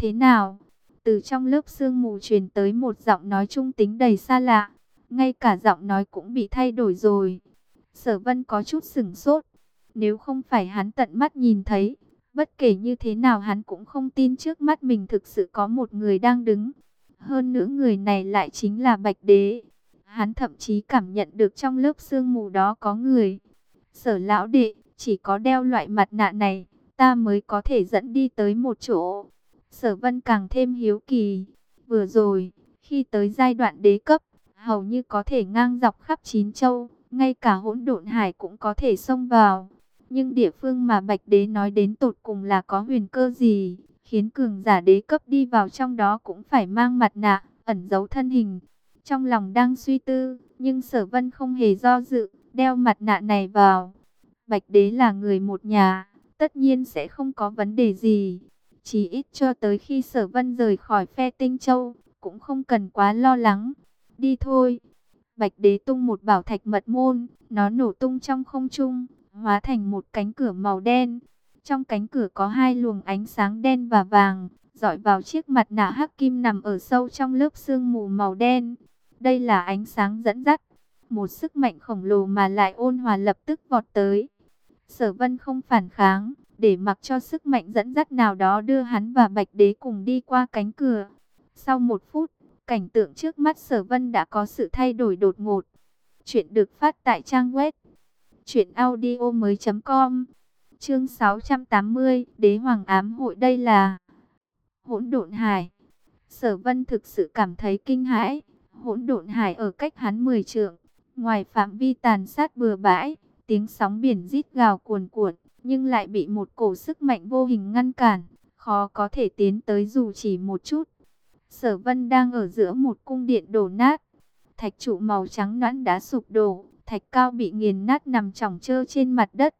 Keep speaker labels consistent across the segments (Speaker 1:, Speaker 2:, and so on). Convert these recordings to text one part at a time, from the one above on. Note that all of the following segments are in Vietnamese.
Speaker 1: Thế nào? Từ trong lớp sương mù truyền tới một giọng nói trung tính đầy xa lạ. Ngay cả giọng nói cũng bị thay đổi rồi. Sở vân có chút sửng sốt. Nếu không phải hắn tận mắt nhìn thấy, bất kể như thế nào hắn cũng không tin trước mắt mình thực sự có một người đang đứng. Hơn nữa người này lại chính là Bạch Đế. Hắn thậm chí cảm nhận được trong lớp sương mù đó có người. Sở lão đệ, chỉ có đeo loại mặt nạ này, ta mới có thể dẫn đi tới một chỗ. Sở vân càng thêm hiếu kỳ. Vừa rồi, khi tới giai đoạn đế cấp, hầu như có thể ngang dọc khắp chín châu, ngay cả hỗn độn hải cũng có thể xông vào. Nhưng địa phương mà Bạch Đế nói đến tột cùng là có huyền cơ gì, khiến cường giả đế cấp đi vào trong đó cũng phải mang mặt nạ, ẩn giấu thân hình. Trong lòng đang suy tư, nhưng sở vân không hề do dự, đeo mặt nạ này vào. Bạch Đế là người một nhà, tất nhiên sẽ không có vấn đề gì. Chỉ ít cho tới khi sở vân rời khỏi phe tinh châu, cũng không cần quá lo lắng. Đi thôi. Bạch đế tung một bảo thạch mật môn, nó nổ tung trong không trung, hóa thành một cánh cửa màu đen. Trong cánh cửa có hai luồng ánh sáng đen và vàng, dọi vào chiếc mặt nạ hắc kim nằm ở sâu trong lớp sương mù màu đen. Đây là ánh sáng dẫn dắt, một sức mạnh khổng lồ mà lại ôn hòa lập tức vọt tới. Sở vân không phản kháng, để mặc cho sức mạnh dẫn dắt nào đó đưa hắn và Bạch Đế cùng đi qua cánh cửa. Sau một phút, cảnh tượng trước mắt Sở Vân đã có sự thay đổi đột ngột. Chuyện được phát tại trang web truyệnaudiomoi.com. Chương 680, Đế Hoàng ám hội đây là Hỗn Độn Hải. Sở Vân thực sự cảm thấy kinh hãi, Hỗn Độn Hải ở cách hắn 10 trượng, ngoài phạm vi tàn sát bừa bãi, tiếng sóng biển rít gào cuồn cuộn, nhưng lại bị một cổ sức mạnh vô hình ngăn cản, khó có thể tiến tới dù chỉ một chút. Sở Vân đang ở giữa một cung điện đổ nát, thạch trụ màu trắng nõn đã sụp đổ, thạch cao bị nghiền nát nằm chỏng trơ trên mặt đất.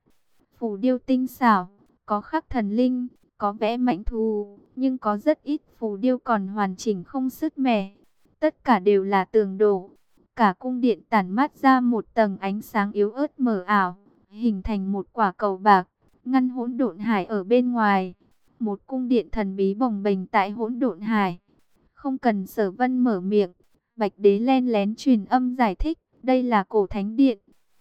Speaker 1: Phù điêu tinh xảo, có khắc thần linh, có vẽ mãnh thù, nhưng có rất ít phù điêu còn hoàn chỉnh không sứt mẻ. Tất cả đều là tường đổ. Cả cung điện tản mát ra một tầng ánh sáng yếu ớt mờ ảo, hình thành một quả cầu bạc, ngăn hỗn độn hải ở bên ngoài. Một cung điện thần bí bồng bềnh tại hỗn độn hải. Không cần sở vân mở miệng, bạch đế len lén truyền âm giải thích, đây là cổ thánh điện.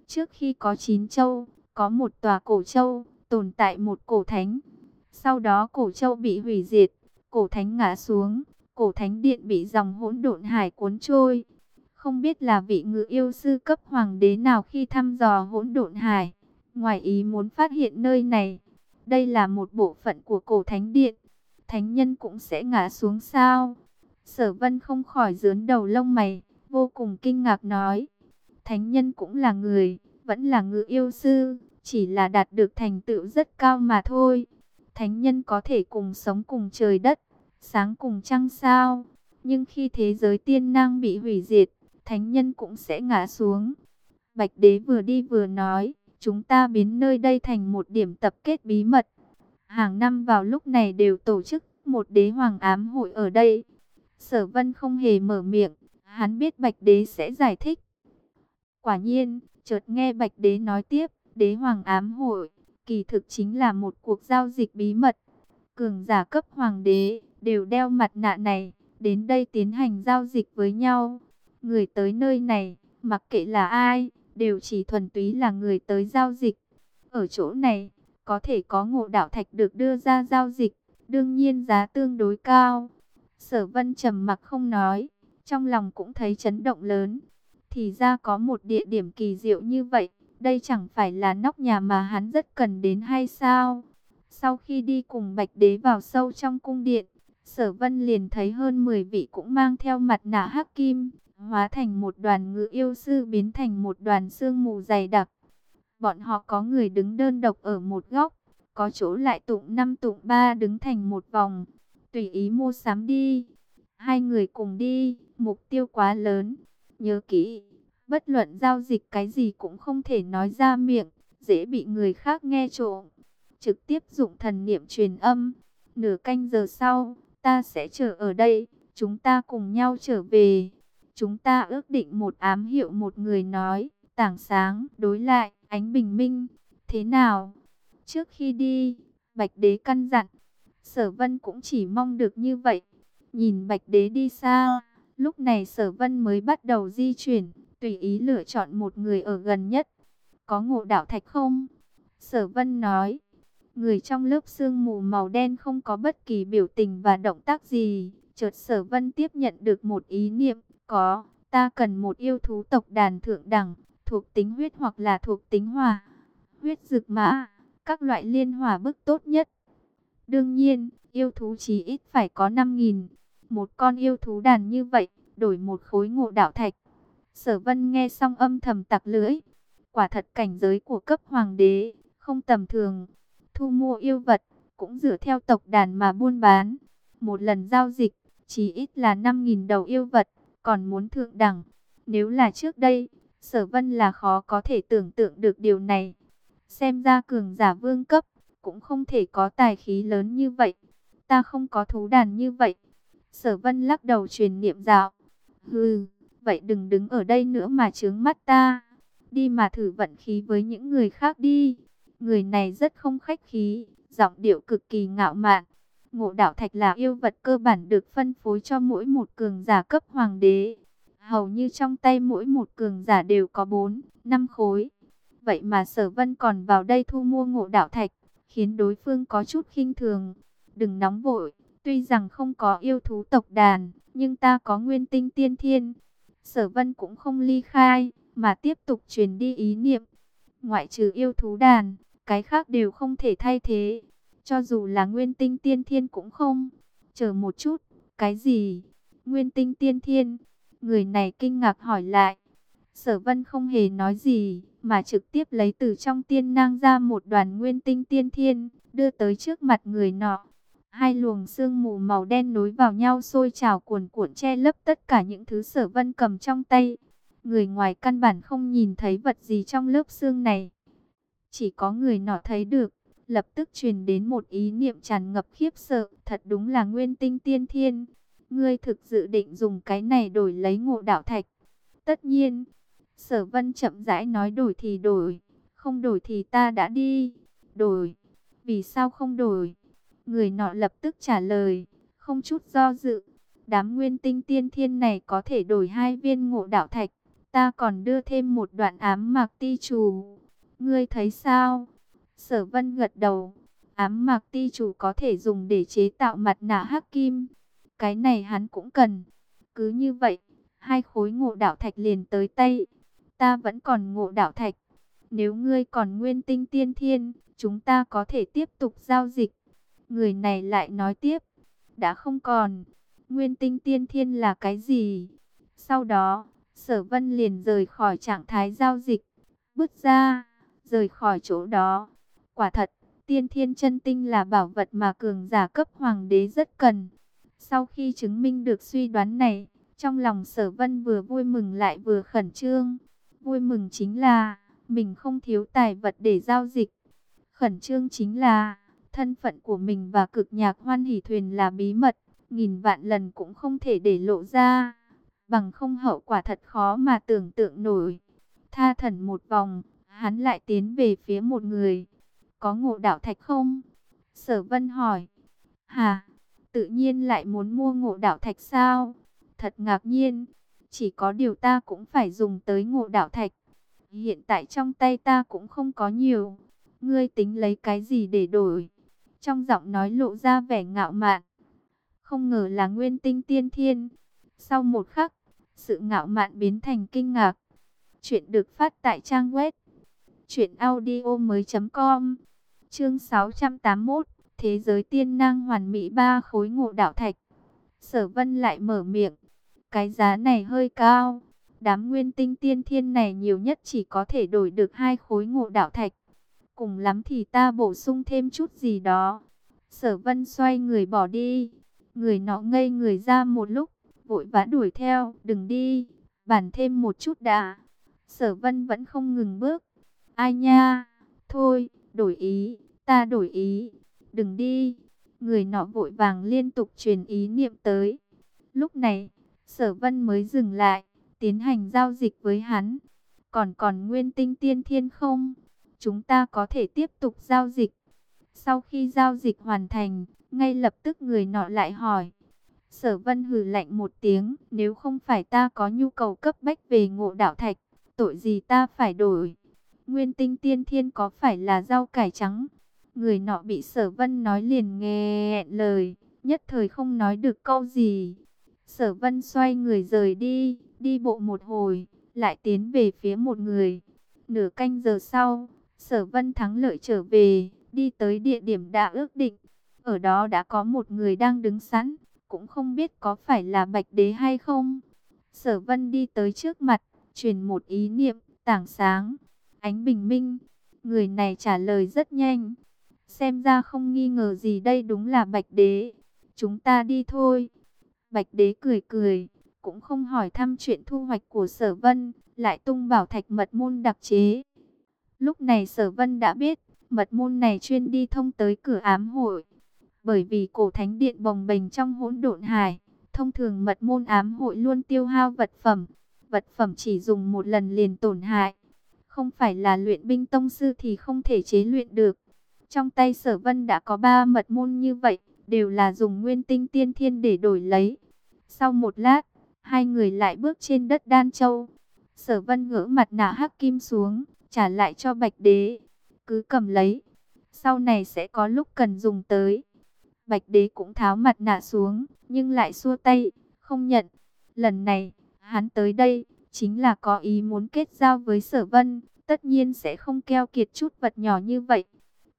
Speaker 1: Trước khi có chín châu, có một tòa cổ châu, tồn tại một cổ thánh. Sau đó cổ châu bị hủy diệt, cổ thánh ngã xuống, cổ thánh điện bị dòng hỗn độn hải cuốn trôi. Không biết là vị ngự yêu sư cấp hoàng đế nào khi thăm dò hỗn độn hải, ngoài ý muốn phát hiện nơi này. Đây là một bộ phận của cổ thánh điện. Thánh nhân cũng sẽ ngã xuống sao? Sở vân không khỏi dướn đầu lông mày, vô cùng kinh ngạc nói. Thánh nhân cũng là người, vẫn là ngự yêu sư, chỉ là đạt được thành tựu rất cao mà thôi. Thánh nhân có thể cùng sống cùng trời đất, sáng cùng trăng sao. Nhưng khi thế giới tiên năng bị hủy diệt, thánh nhân cũng sẽ ngã xuống. Bạch đế vừa đi vừa nói, chúng ta biến nơi đây thành một điểm tập kết bí mật. Hàng năm vào lúc này đều tổ chức một đế hoàng ám hội ở đây. Sở vân không hề mở miệng, hắn biết bạch đế sẽ giải thích. Quả nhiên, chợt nghe bạch đế nói tiếp, đế hoàng ám hội, kỳ thực chính là một cuộc giao dịch bí mật. Cường giả cấp hoàng đế, đều đeo mặt nạ này, đến đây tiến hành giao dịch với nhau. Người tới nơi này, mặc kệ là ai, đều chỉ thuần túy là người tới giao dịch. Ở chỗ này, có thể có ngộ đạo thạch được đưa ra giao dịch, đương nhiên giá tương đối cao. Sở vân trầm mặc không nói, trong lòng cũng thấy chấn động lớn. Thì ra có một địa điểm kỳ diệu như vậy, đây chẳng phải là nóc nhà mà hắn rất cần đến hay sao? Sau khi đi cùng Bạch Đế vào sâu trong cung điện, Sở Vân liền thấy hơn 10 vị cũng mang theo mặt nạ hắc kim, hóa thành một đoàn ngự yêu sư biến thành một đoàn sương mù dày đặc. Bọn họ có người đứng đơn độc ở một góc, có chỗ lại tụng năm tụng ba đứng thành một vòng. Tùy ý mua sắm đi. Hai người cùng đi, mục tiêu quá lớn. Nhớ kỹ, bất luận giao dịch cái gì cũng không thể nói ra miệng, dễ bị người khác nghe trộm. Trực tiếp dụng thần niệm truyền âm. Nửa canh giờ sau, ta sẽ chờ ở đây, chúng ta cùng nhau trở về. Chúng ta ước định một ám hiệu một người nói, tảng sáng, đối lại, ánh bình minh, thế nào? Trước khi đi, Bạch Đế căn dặn, Sở Vân cũng chỉ mong được như vậy. Nhìn Bạch Đế đi xa, lúc này Sở Vân mới bắt đầu di chuyển, tùy ý lựa chọn một người ở gần nhất. Có ngộ đạo thạch không? Sở Vân nói. Người trong lớp sương mù màu đen không có bất kỳ biểu tình và động tác gì. Chợt Sở Vân tiếp nhận được một ý niệm, có, ta cần một yêu thú tộc đàn thượng đẳng, thuộc tính huyết hoặc là thuộc tính hỏa. Huyết dược mã, các loại liên hỏa bức tốt nhất. Đương nhiên, yêu thú chí ít phải có 5.000. Một con yêu thú đàn như vậy, đổi một khối ngộ đạo thạch. Sở vân nghe xong âm thầm tặc lưỡi. Quả thật cảnh giới của cấp hoàng đế, không tầm thường. Thu mua yêu vật, cũng dựa theo tộc đàn mà buôn bán. Một lần giao dịch, chỉ ít là 5.000 đầu yêu vật, còn muốn thượng đẳng. Nếu là trước đây, sở vân là khó có thể tưởng tượng được điều này. Xem ra cường giả vương cấp, cũng không thể có tài khí lớn như vậy. Ta không có thú đàn như vậy. Sở vân lắc đầu truyền niệm dạo. Hừ, vậy đừng đứng ở đây nữa mà trướng mắt ta. Đi mà thử vận khí với những người khác đi. Người này rất không khách khí, giọng điệu cực kỳ ngạo mạn. Ngộ đạo thạch là yêu vật cơ bản được phân phối cho mỗi một cường giả cấp hoàng đế. Hầu như trong tay mỗi một cường giả đều có 4, 5 khối. Vậy mà sở vân còn vào đây thu mua ngộ đạo thạch, khiến đối phương có chút khinh thường. Đừng nóng vội, tuy rằng không có yêu thú tộc đàn, nhưng ta có nguyên tinh tiên thiên. Sở vân cũng không ly khai, mà tiếp tục truyền đi ý niệm. Ngoại trừ yêu thú đàn, cái khác đều không thể thay thế. Cho dù là nguyên tinh tiên thiên cũng không. Chờ một chút, cái gì? Nguyên tinh tiên thiên? Người này kinh ngạc hỏi lại. Sở vân không hề nói gì, mà trực tiếp lấy từ trong tiên nang ra một đoàn nguyên tinh tiên thiên, đưa tới trước mặt người nọ. Hai luồng sương mù màu đen nối vào nhau sôi trào cuồn cuộn che lấp tất cả những thứ sở vân cầm trong tay. Người ngoài căn bản không nhìn thấy vật gì trong lớp xương này. Chỉ có người nọ thấy được, lập tức truyền đến một ý niệm tràn ngập khiếp sợ, thật đúng là nguyên tinh tiên thiên. Ngươi thực dự định dùng cái này đổi lấy ngộ đạo thạch. Tất nhiên, sở vân chậm rãi nói đổi thì đổi, không đổi thì ta đã đi. Đổi, vì sao không đổi? Người nọ lập tức trả lời, không chút do dự. Đám nguyên tinh tiên thiên này có thể đổi hai viên ngộ đạo thạch. Ta còn đưa thêm một đoạn ám mạc ti trù Ngươi thấy sao? Sở vân gật đầu. Ám mạc ti chủ có thể dùng để chế tạo mặt nạ hắc kim. Cái này hắn cũng cần. Cứ như vậy, hai khối ngộ đạo thạch liền tới tay. Ta vẫn còn ngộ đạo thạch. Nếu ngươi còn nguyên tinh tiên thiên, chúng ta có thể tiếp tục giao dịch. Người này lại nói tiếp. Đã không còn. Nguyên tinh tiên thiên là cái gì? Sau đó, sở vân liền rời khỏi trạng thái giao dịch. Bước ra, rời khỏi chỗ đó. Quả thật, tiên thiên chân tinh là bảo vật mà cường giả cấp hoàng đế rất cần. Sau khi chứng minh được suy đoán này, trong lòng sở vân vừa vui mừng lại vừa khẩn trương. Vui mừng chính là, mình không thiếu tài vật để giao dịch. Khẩn trương chính là, thân phận của mình và cực nhạc hoan hỷ thuyền là bí mật, nghìn vạn lần cũng không thể để lộ ra. Bằng không hậu quả thật khó mà tưởng tượng nổi. Tha thần một vòng, hắn lại tiến về phía một người. Có ngộ đạo thạch không? Sở vân hỏi. Hà, tự nhiên lại muốn mua ngộ đạo thạch sao? Thật ngạc nhiên, chỉ có điều ta cũng phải dùng tới ngộ đạo thạch. Hiện tại trong tay ta cũng không có nhiều. Ngươi tính lấy cái gì để đổi? Trong giọng nói lộ ra vẻ ngạo mạn. Không ngờ là nguyên tinh tiên thiên. Sau một khắc, sự ngạo mạn biến thành kinh ngạc. Chuyện được phát tại trang web. Chuyện audio mới.com Chương 681 Thế giới tiên năng hoàn mỹ ba khối ngộ đạo thạch. Sở vân lại mở miệng. Cái giá này hơi cao. Đám nguyên tinh tiên thiên này nhiều nhất chỉ có thể đổi được hai khối ngộ đạo thạch. Cùng lắm thì ta bổ sung thêm chút gì đó. Sở vân xoay người bỏ đi. Người nọ ngây người ra một lúc. Vội vã đuổi theo. Đừng đi. Bản thêm một chút đã. Sở vân vẫn không ngừng bước. Ai nha. Thôi. Đổi ý. Ta đổi ý. Đừng đi. Người nọ vội vàng liên tục truyền ý niệm tới. Lúc này. Sở vân mới dừng lại. Tiến hành giao dịch với hắn. Còn còn nguyên tinh tiên thiên không? chúng ta có thể tiếp tục giao dịch. Sau khi giao dịch hoàn thành, Ngay lập tức người nọ lại hỏi. Sở vân hừ lạnh một tiếng, nếu không phải ta có nhu cầu cấp bách về ngộ đạo thạch, tội gì ta phải đổi. Nguyên tinh tiên thiên có phải là rau cải trắng? Người nọ bị sở vân nói liền nghe lời, nhất thời không nói được câu gì. Sở vân xoay người rời đi, đi bộ một hồi, lại tiến về phía một người. Nửa canh giờ sau, sở vân thắng lợi trở về, đi tới địa điểm đã ước định. Ở đó đã có một người đang đứng sẵn, cũng không biết có phải là bạch đế hay không. Sở vân đi tới trước mặt, truyền một ý niệm, tảng sáng, ánh bình minh. Người này trả lời rất nhanh. Xem ra không nghi ngờ gì đây đúng là bạch đế. Chúng ta đi thôi. Bạch đế cười cười, cũng không hỏi thăm chuyện thu hoạch của sở vân, lại tung bảo thạch mật môn đặc chế. Lúc này sở vân đã biết, mật môn này chuyên đi thông tới cửa ám hội. Bởi vì cổ thánh điện bồng bềnh trong hỗn độn hải, thông thường mật môn ám hội luôn tiêu hao vật phẩm. Vật phẩm chỉ dùng một lần liền tổn hại. Không phải là luyện binh tông sư thì không thể chế luyện được. Trong tay sở vân đã có ba mật môn như vậy, đều là dùng nguyên tinh tiên thiên để đổi lấy. Sau một lát, hai người lại bước trên đất Đan Châu. Sở vân ngỡ mặt nạ hắc kim xuống, trả lại cho bạch đế. Cứ cầm lấy, sau này sẽ có lúc cần dùng tới. Bạch đế cũng tháo mặt nạ xuống, nhưng lại xua tay, không nhận. Lần này, hắn tới đây, chính là có ý muốn kết giao với sở vân, tất nhiên sẽ không keo kiệt chút vật nhỏ như vậy.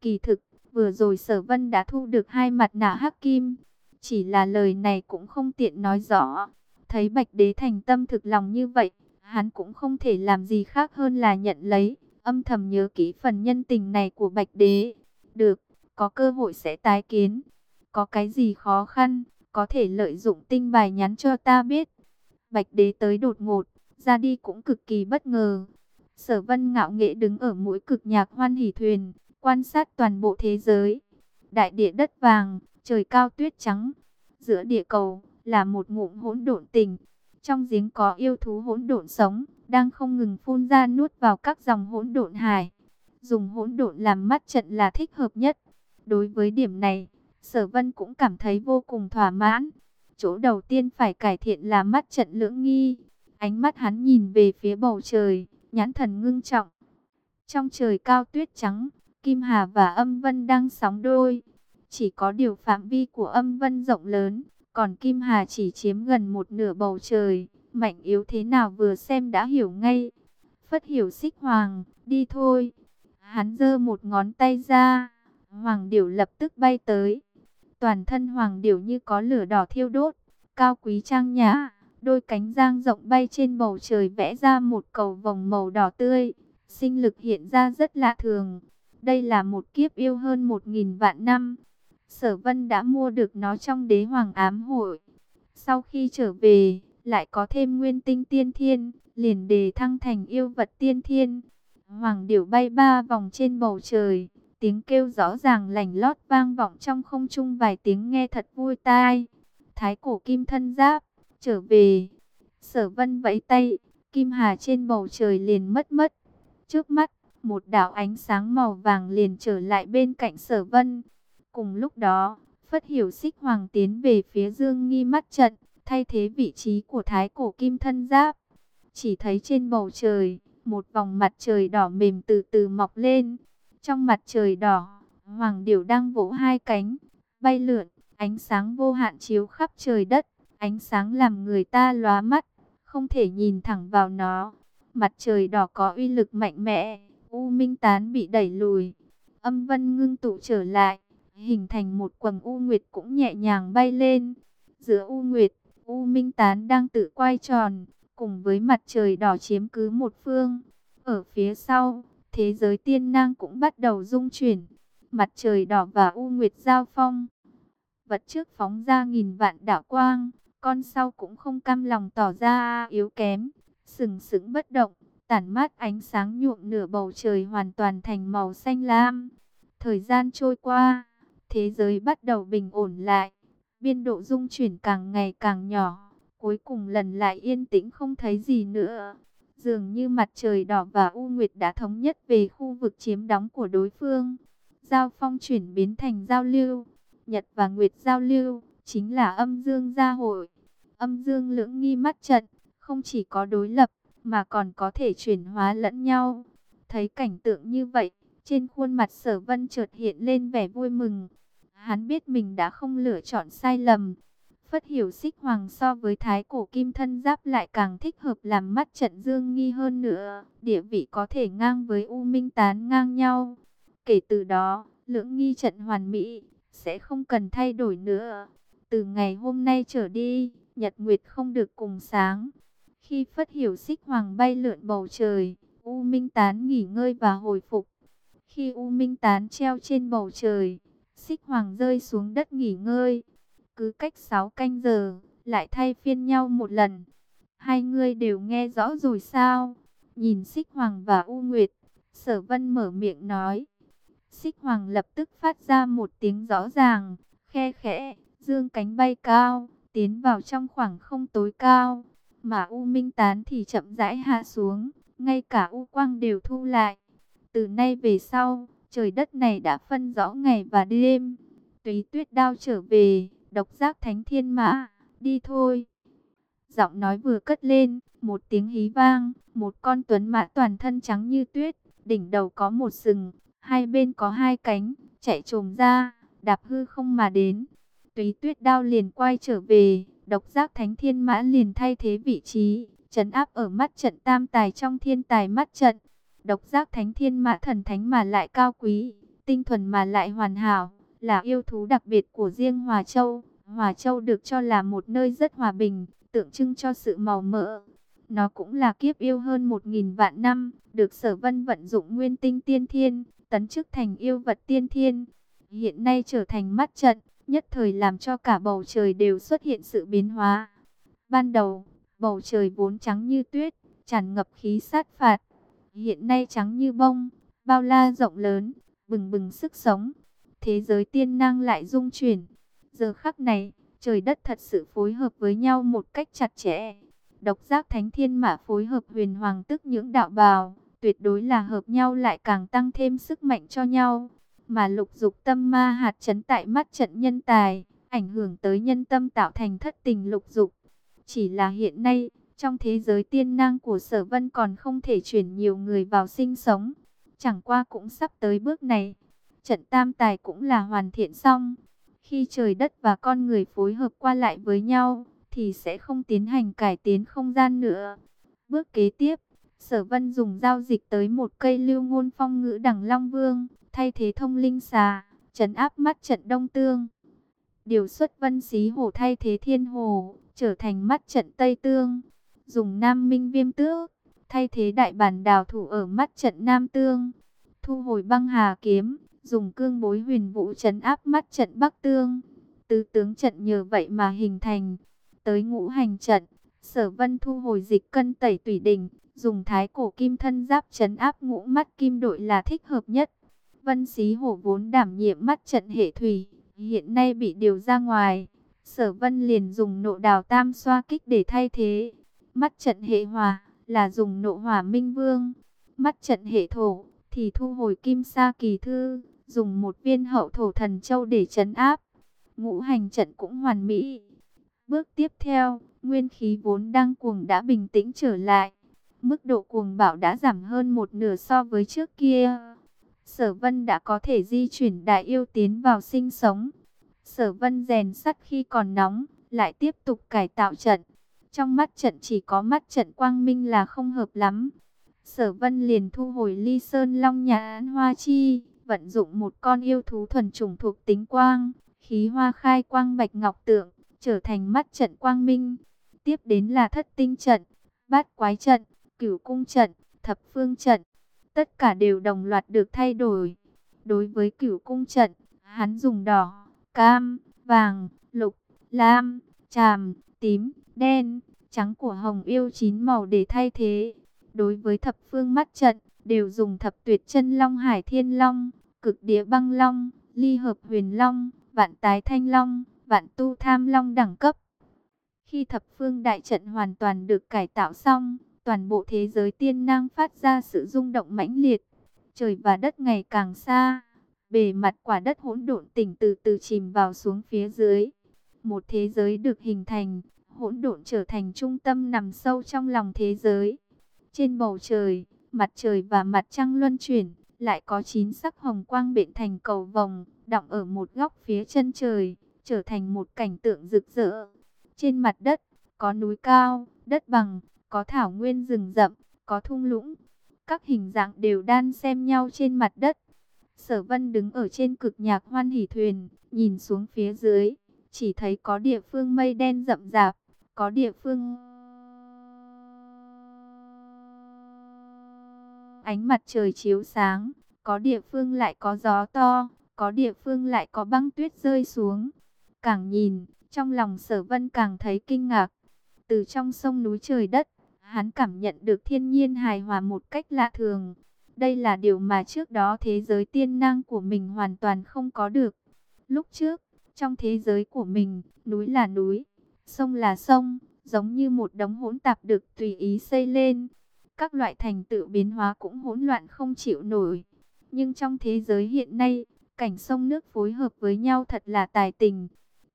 Speaker 1: Kỳ thực, vừa rồi sở vân đã thu được hai mặt nạ hắc kim, chỉ là lời này cũng không tiện nói rõ. Thấy bạch đế thành tâm thực lòng như vậy, hắn cũng không thể làm gì khác hơn là nhận lấy, âm thầm nhớ kỹ phần nhân tình này của bạch đế. Được, có cơ hội sẽ tái kiến. Có cái gì khó khăn, có thể lợi dụng tinh bài nhắn cho ta biết. Bạch đế tới đột ngột, ra đi cũng cực kỳ bất ngờ. Sở vân ngạo nghệ đứng ở mũi cực nhạc hoan hỷ thuyền, quan sát toàn bộ thế giới. Đại địa đất vàng, trời cao tuyết trắng. Giữa địa cầu là một ngụm hỗn độn tình. Trong giếng có yêu thú hỗn độn sống, đang không ngừng phun ra nuốt vào các dòng hỗn độn hải. Dùng hỗn độn làm mắt trận là thích hợp nhất. Đối với điểm này, Sở Vân cũng cảm thấy vô cùng thỏa mãn. Chỗ đầu tiên phải cải thiện là mắt trận lưỡng nghi. Ánh mắt hắn nhìn về phía bầu trời, nhãn thần ngưng trọng. Trong trời cao tuyết trắng, Kim Hà và Âm Vân đang sóng đôi. Chỉ có điều phạm vi của Âm Vân rộng lớn, còn Kim Hà chỉ chiếm gần một nửa bầu trời. Mạnh yếu thế nào vừa xem đã hiểu ngay. Phất hiểu xích hoàng, đi thôi. Hắn giơ một ngón tay ra, hoàng điểu lập tức bay tới. Toàn thân hoàng điểu như có lửa đỏ thiêu đốt, cao quý trang nhã, đôi cánh giang rộng bay trên bầu trời vẽ ra một cầu vòng màu đỏ tươi, sinh lực hiện ra rất lạ thường. Đây là một kiếp yêu hơn một nghìn vạn năm. Sở Vân đã mua được nó trong đế hoàng ám hội. Sau khi trở về, lại có thêm nguyên tinh tiên thiên, liền đề thăng thành yêu vật tiên thiên. Hoàng điểu bay ba vòng trên bầu trời, tiếng kêu rõ ràng lành lót vang vọng trong không trung vài tiếng nghe thật vui tai. Thái cổ kim thân giáp, trở về. Sở vân vẫy tay, kim hà trên bầu trời liền mất mất. Trước mắt, một đạo ánh sáng màu vàng liền trở lại bên cạnh sở vân. Cùng lúc đó, Phất Hiểu Xích Hoàng tiến về phía Dương Nghi mắt trận, thay thế vị trí của thái cổ kim thân giáp. Chỉ thấy trên bầu trời, một vòng mặt trời đỏ mềm từ từ mọc lên. Trong mặt trời đỏ, Hoàng Điểu đang vỗ hai cánh, bay lượn, ánh sáng vô hạn chiếu khắp trời đất, ánh sáng làm người ta lóa mắt, không thể nhìn thẳng vào nó. Mặt trời đỏ có uy lực mạnh mẽ, U Minh Tán bị đẩy lùi, âm vân ngưng tụ trở lại, hình thành một quầng U Nguyệt cũng nhẹ nhàng bay lên. Giữa U Nguyệt, U Minh Tán đang tự quay tròn, cùng với mặt trời đỏ chiếm cứ một phương. Ở phía sau, thế giới tiên nang cũng bắt đầu rung chuyển. Mặt trời đỏ và U Nguyệt giao phong. Vật trước phóng ra nghìn vạn đạo quang, con sau cũng không cam lòng tỏ ra yếu kém, sừng sững bất động, tản mát ánh sáng nhuộm nửa bầu trời hoàn toàn thành màu xanh lam. Thời gian trôi qua, thế giới bắt đầu bình ổn lại, biên độ dung chuyển càng ngày càng nhỏ, cuối cùng lần lại yên tĩnh không thấy gì nữa. Dường như mặt trời đỏ và U Nguyệt đã thống nhất về khu vực chiếm đóng của đối phương. Giao phong chuyển biến thành giao lưu. Nhật và Nguyệt giao lưu, chính là âm dương gia hội. Âm dương lưỡng nghi mắt trận, không chỉ có đối lập, mà còn có thể chuyển hóa lẫn nhau. Thấy cảnh tượng như vậy, trên khuôn mặt sở vân chợt hiện lên vẻ vui mừng. Hắn biết mình đã không lựa chọn sai lầm. Phất hiểu xích hoàng so với thái cổ kim thân giáp lại càng thích hợp làm mắt trận dương nghi hơn nữa. Địa vị có thể ngang với U Minh tán ngang nhau. Kể từ đó, lưỡng nghi trận hoàn mỹ, sẽ không cần thay đổi nữa. Từ ngày hôm nay trở đi, nhật nguyệt không được cùng sáng. Khi Phất Hiểu Xích Hoàng bay lượn bầu trời, U Minh Tán nghỉ ngơi và hồi phục. Khi U Minh Tán treo trên bầu trời, Xích Hoàng rơi xuống đất nghỉ ngơi. Cứ cách 6 canh giờ, lại thay phiên nhau một lần. Hai người đều nghe rõ rồi sao? Nhìn Xích Hoàng và U Nguyệt, Sở Vân mở miệng nói. Xích Hoàng lập tức phát ra một tiếng rõ ràng, khe khẽ, dương cánh bay cao, tiến vào trong khoảng không tối cao, mà U Minh Tán thì chậm rãi hạ xuống, ngay cả U Quang đều thu lại. Từ nay về sau, trời đất này đã phân rõ ngày và đêm. tùy tuyết đao trở về, độc giác thánh thiên mã, đi thôi. Giọng nói vừa cất lên, một tiếng hí vang, một con tuấn mã toàn thân trắng như tuyết, đỉnh đầu có một sừng, hai bên có hai cánh, chạy trồm ra, đạp hư không mà đến. Túy tuyết đao liền quay trở về, độc giác thánh thiên mã liền thay thế vị trí, trấn áp ở mắt trận tam tài trong thiên tài mắt trận. Độc giác thánh thiên mã thần thánh mà lại cao quý, tinh thuần mà lại hoàn hảo, là yêu thú đặc biệt của riêng Hòa Châu. Hòa Châu được cho là một nơi rất hòa bình, tượng trưng cho sự màu mỡ. Nó cũng là kiếp yêu hơn một nghìn vạn năm, được sở vân vận dụng nguyên tinh tiên thiên, tấn chức thành yêu vật tiên thiên. Hiện nay trở thành mắt trận, nhất thời làm cho cả bầu trời đều xuất hiện sự biến hóa. Ban đầu, bầu trời vốn trắng như tuyết, tràn ngập khí sát phạt. Hiện nay trắng như bông, bao la rộng lớn, bừng bừng sức sống. Thế giới tiên năng lại rung chuyển. Giờ khắc này, trời đất thật sự phối hợp với nhau một cách chặt chẽ. Độc giác thánh thiên mã phối hợp huyền hoàng tức những đạo bào, tuyệt đối là hợp nhau lại càng tăng thêm sức mạnh cho nhau mà lục dục tâm ma hạt chấn tại mắt trận nhân tài, ảnh hưởng tới nhân tâm tạo thành thất tình lục dục. Chỉ là hiện nay, trong thế giới tiên năng của sở vân còn không thể chuyển nhiều người vào sinh sống. Chẳng qua cũng sắp tới bước này. Trận tam tài cũng là hoàn thiện xong. Khi trời đất và con người phối hợp qua lại với nhau, thì sẽ không tiến hành cải tiến không gian nữa. Bước kế tiếp, sở vân dùng giao dịch tới một cây lưu ngôn phong ngữ đẳng Long Vương, thay thế thông linh xà, trấn áp mắt trận đông tương. Điều xuất vân xí hổ thay thế thiên hồ, trở thành mắt trận tây tương. Dùng nam minh viêm tước, thay thế đại bản đào thủ ở mắt trận nam tương. Thu hồi băng hà kiếm, dùng cương bối huyền vũ trấn áp mắt trận bắc tương. Tứ tướng trận nhờ vậy mà hình thành. Tới ngũ hành trận, sở vân thu hồi dịch cân tẩy tủy đỉnh, dùng thái cổ kim thân giáp trấn áp ngũ mắt kim đội là thích hợp nhất. Vân Xí Hổ vốn đảm nhiệm mắt trận hệ thủy, hiện nay bị điều ra ngoài. Sở Vân liền dùng nộ đào tam xoa kích để thay thế. Mắt trận hệ hỏa là dùng nộ hỏa minh vương. Mắt trận hệ thổ thì thu hồi kim sa kỳ thư, dùng một viên hậu thổ thần châu để chấn áp. Ngũ hành trận cũng hoàn mỹ. Bước tiếp theo, nguyên khí vốn đang cuồng đã bình tĩnh trở lại. Mức độ cuồng bạo đã giảm hơn một nửa so với trước kia. Sở Vân đã có thể di chuyển đại yêu tiến vào sinh sống. Sở Vân rèn sắt khi còn nóng, lại tiếp tục cải tạo trận. Trong mắt trận chỉ có mắt trận quang minh là không hợp lắm. Sở Vân liền thu hồi Ly Sơn Long nhà án Hoa Chi, vận dụng một con yêu thú thuần chủng thuộc tính quang, khí hoa khai quang bạch ngọc tượng, trở thành mắt trận quang minh. Tiếp đến là thất tinh trận, bát quái trận, cửu cung trận, thập phương trận tất cả đều đồng loạt được thay đổi. Đối với cửu cung trận, hắn dùng đỏ, cam, vàng, lục, lam, tràm, tím, đen, trắng của hồng yêu chín màu để thay thế. Đối với thập phương mắt trận, đều dùng thập tuyệt chân long hải thiên long, cực địa băng long, ly hợp huyền long, vạn tái thanh long, vạn tu tham long đẳng cấp. Khi thập phương đại trận hoàn toàn được cải tạo xong, toàn bộ thế giới tiên năng phát ra sự rung động mãnh liệt. Trời và đất ngày càng xa, bề mặt quả đất hỗn độn tỉnh từ từ chìm vào xuống phía dưới. Một thế giới được hình thành, hỗn độn trở thành trung tâm nằm sâu trong lòng thế giới. Trên bầu trời, mặt trời và mặt trăng luân chuyển, lại có chín sắc hồng quang bệnh thành cầu vòng, đọng ở một góc phía chân trời, trở thành một cảnh tượng rực rỡ. Trên mặt đất, có núi cao, đất bằng, có thảo nguyên rừng rậm, có thung lũng. Các hình dạng đều đan xem nhau trên mặt đất. Sở vân đứng ở trên cực nhạc hoan hỷ thuyền, nhìn xuống phía dưới, chỉ thấy có địa phương mây đen rậm rạp, có địa phương ánh mặt trời chiếu sáng, có địa phương lại có gió to, có địa phương lại có băng tuyết rơi xuống. Càng nhìn, trong lòng sở vân càng thấy kinh ngạc. Từ trong sông núi trời đất, hắn cảm nhận được thiên nhiên hài hòa một cách lạ thường. Đây là điều mà trước đó thế giới tiên năng của mình hoàn toàn không có được. Lúc trước, trong thế giới của mình, núi là núi, sông là sông, giống như một đống hỗn tạp được tùy ý xây lên. Các loại thành tựu biến hóa cũng hỗn loạn không chịu nổi. Nhưng trong thế giới hiện nay, cảnh sông nước phối hợp với nhau thật là tài tình.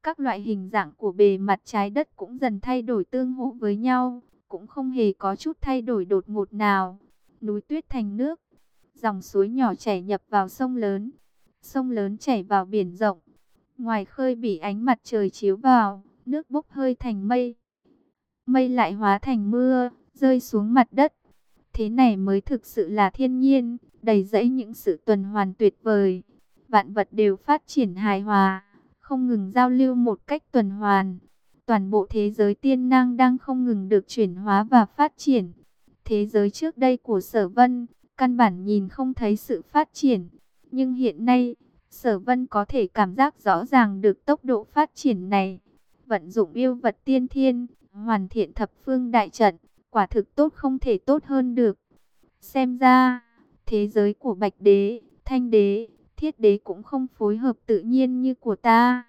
Speaker 1: Các loại hình dạng của bề mặt trái đất cũng dần thay đổi tương hỗ với nhau, cũng không hề có chút thay đổi đột ngột nào. Núi tuyết thành nước, dòng suối nhỏ chảy nhập vào sông lớn, sông lớn chảy vào biển rộng. Ngoài khơi bị ánh mặt trời chiếu vào, nước bốc hơi thành mây. Mây lại hóa thành mưa, rơi xuống mặt đất. Thế này mới thực sự là thiên nhiên, đầy rẫy những sự tuần hoàn tuyệt vời. Vạn vật đều phát triển hài hòa, không ngừng giao lưu một cách tuần hoàn. Toàn bộ thế giới tiên năng đang không ngừng được chuyển hóa và phát triển. Thế giới trước đây của sở vân, căn bản nhìn không thấy sự phát triển. Nhưng hiện nay, sở vân có thể cảm giác rõ ràng được tốc độ phát triển này. Vận dụng yêu vật tiên thiên, hoàn thiện thập phương đại trận, quả thực tốt không thể tốt hơn được. Xem ra, thế giới của Bạch Đế, Thanh Đế, Thiết Đế cũng không phối hợp tự nhiên như của ta.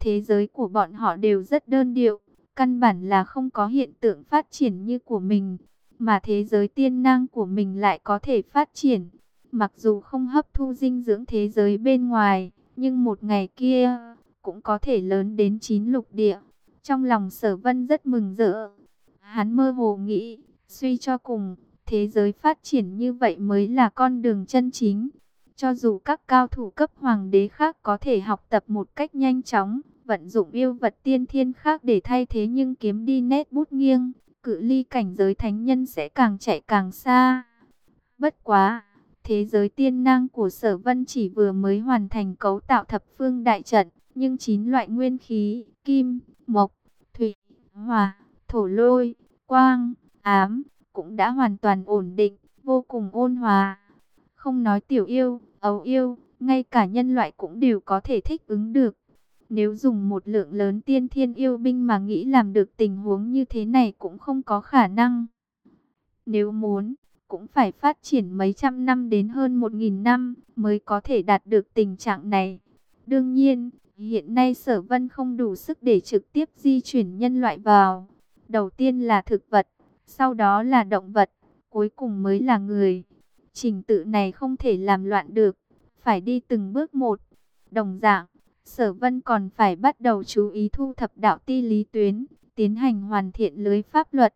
Speaker 1: Thế giới của bọn họ đều rất đơn điệu, căn bản là không có hiện tượng phát triển như của mình, mà thế giới tiên năng của mình lại có thể phát triển. Mặc dù không hấp thu dinh dưỡng thế giới bên ngoài, nhưng một ngày kia cũng có thể lớn đến chín lục địa. Trong lòng sở vân rất mừng rỡ. Hắn mơ hồ nghĩ, suy cho cùng, thế giới phát triển như vậy mới là con đường chân chính. Cho dù các cao thủ cấp hoàng đế khác có thể học tập một cách nhanh chóng, vận dụng yêu vật tiên thiên khác để thay thế nhưng kiếm đi nét bút nghiêng, cự ly cảnh giới thánh nhân sẽ càng chạy càng xa. Bất quá, thế giới tiên năng của sở vân chỉ vừa mới hoàn thành cấu tạo thập phương đại trận, nhưng chín loại nguyên khí, kim, mộc, thủy, hỏa, thổ lôi, quang, ám, cũng đã hoàn toàn ổn định, vô cùng ôn hòa. Không nói tiểu yêu, ấu yêu, ngay cả nhân loại cũng đều có thể thích ứng được. Nếu dùng một lượng lớn tiên thiên yêu binh mà nghĩ làm được tình huống như thế này cũng không có khả năng. Nếu muốn, cũng phải phát triển mấy trăm năm đến hơn một nghìn năm mới có thể đạt được tình trạng này. Đương nhiên, hiện nay sở vân không đủ sức để trực tiếp di chuyển nhân loại vào. Đầu tiên là thực vật, sau đó là động vật, cuối cùng mới là người. Trình tự này không thể làm loạn được, phải đi từng bước một. Đồng dạng, Sở Vân còn phải bắt đầu chú ý thu thập đạo ti lý tuyến, tiến hành hoàn thiện lưới pháp luật.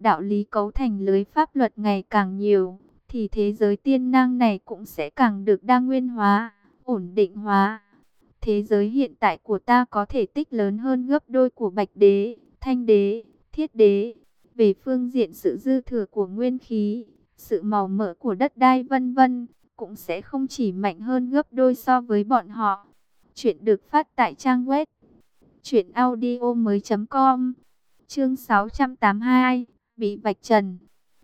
Speaker 1: Đạo lý cấu thành lưới pháp luật ngày càng nhiều, thì thế giới tiên năng này cũng sẽ càng được đa nguyên hóa, ổn định hóa. Thế giới hiện tại của ta có thể tích lớn hơn gấp đôi của Bạch Đế, Thanh Đế, Thiết Đế. Về phương diện sự dư thừa của nguyên khí, sự màu mỡ của đất đai vân vân, cũng sẽ không chỉ mạnh hơn gấp đôi so với bọn họ. Chuyện được phát tại trang web truyệnaudiomoi.com. Chương 682, bị vạch trần.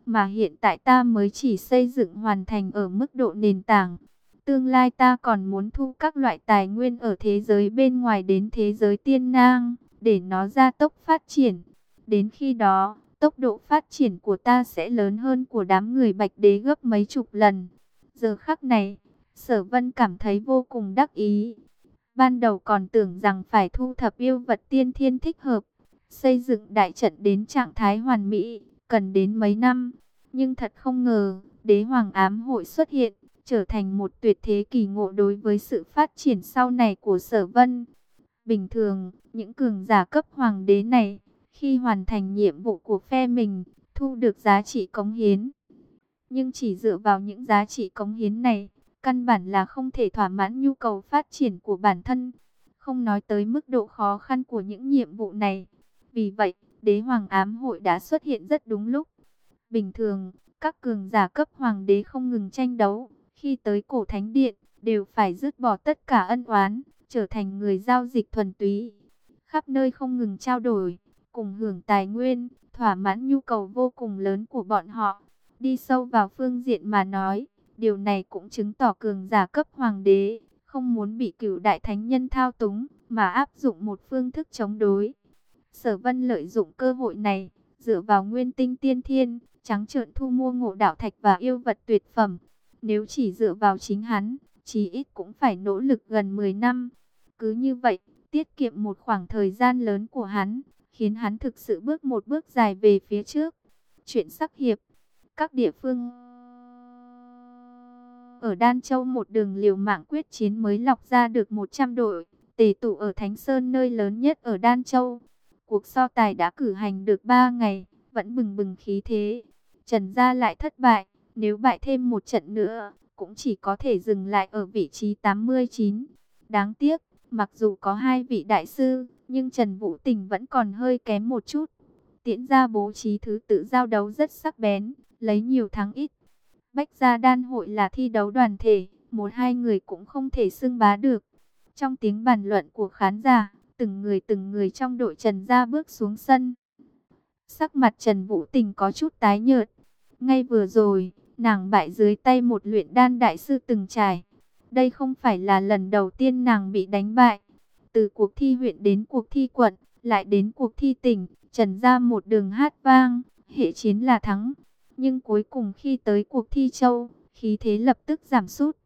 Speaker 1: Mà hiện tại ta mới chỉ xây dựng hoàn thành ở mức độ nền tảng. Tương lai ta còn muốn thu các loại tài nguyên ở thế giới bên ngoài đến thế giới tiên nang, để nó gia tốc phát triển. Đến khi đó, tốc độ phát triển của ta sẽ lớn hơn của đám người bạch đế gấp mấy chục lần. Giờ khắc này, sở vân cảm thấy vô cùng đắc ý. Ban đầu còn tưởng rằng phải thu thập yêu vật tiên thiên thích hợp, xây dựng đại trận đến trạng thái hoàn mỹ, cần đến mấy năm. Nhưng thật không ngờ, đế hoàng ám hội xuất hiện, trở thành một tuyệt thế kỳ ngộ đối với sự phát triển sau này của sở vân. Bình thường, những cường giả cấp hoàng đế này, khi hoàn thành nhiệm vụ của phe mình, thu được giá trị cống hiến. Nhưng chỉ dựa vào những giá trị cống hiến này, căn bản là không thể thỏa mãn nhu cầu phát triển của bản thân. Không nói tới mức độ khó khăn của những nhiệm vụ này. Vì vậy, đế hoàng ám hội đã xuất hiện rất đúng lúc. Bình thường, các cường giả cấp hoàng đế không ngừng tranh đấu. Khi tới cổ thánh điện, đều phải dứt bỏ tất cả ân oán, trở thành người giao dịch thuần túy. Khắp nơi không ngừng trao đổi, cùng hưởng tài nguyên, thỏa mãn nhu cầu vô cùng lớn của bọn họ. Đi sâu vào phương diện mà nói, điều này cũng chứng tỏ cường giả cấp hoàng đế, không muốn bị cửu đại thánh nhân thao túng, mà áp dụng một phương thức chống đối. Sở vân lợi dụng cơ hội này, dựa vào nguyên tinh tiên thiên, trắng trợn thu mua ngộ đạo thạch và yêu vật tuyệt phẩm. Nếu chỉ dựa vào chính hắn, chí ít cũng phải nỗ lực gần 10 năm. Cứ như vậy, tiết kiệm một khoảng thời gian lớn của hắn, khiến hắn thực sự bước một bước dài về phía trước. Chuyện sắc hiệp, các địa phương ở Đan Châu một đường liều mạng quyết chiến mới lọc ra được 100 đội, tề tụ ở Thánh Sơn nơi lớn nhất ở Đan Châu. Cuộc so tài đã cử hành được 3 ngày, vẫn bừng bừng khí thế. Trần Gia lại thất bại, nếu bại thêm một trận nữa, cũng chỉ có thể dừng lại ở vị trí 89. Đáng tiếc, mặc dù có hai vị đại sư, nhưng Trần Vũ Tình vẫn còn hơi kém một chút. Tiễn ra bố trí thứ tự giao đấu rất sắc bén, lấy nhiều thắng ít. Bách gia đan hội là thi đấu đoàn thể, một hai người cũng không thể xưng bá được. Trong tiếng bàn luận của khán giả, từng người từng người trong đội Trần Gia bước xuống sân. Sắc mặt Trần Vũ Tình có chút tái nhợt. Ngay vừa rồi, nàng bại dưới tay một luyện đan đại sư từng trải. Đây không phải là lần đầu tiên nàng bị đánh bại. Từ cuộc thi huyện đến cuộc thi quận, lại đến cuộc thi tỉnh, Trần ra một đường hát vang, hệ chiến là thắng. Nhưng cuối cùng khi tới cuộc thi châu, khí thế lập tức giảm sút.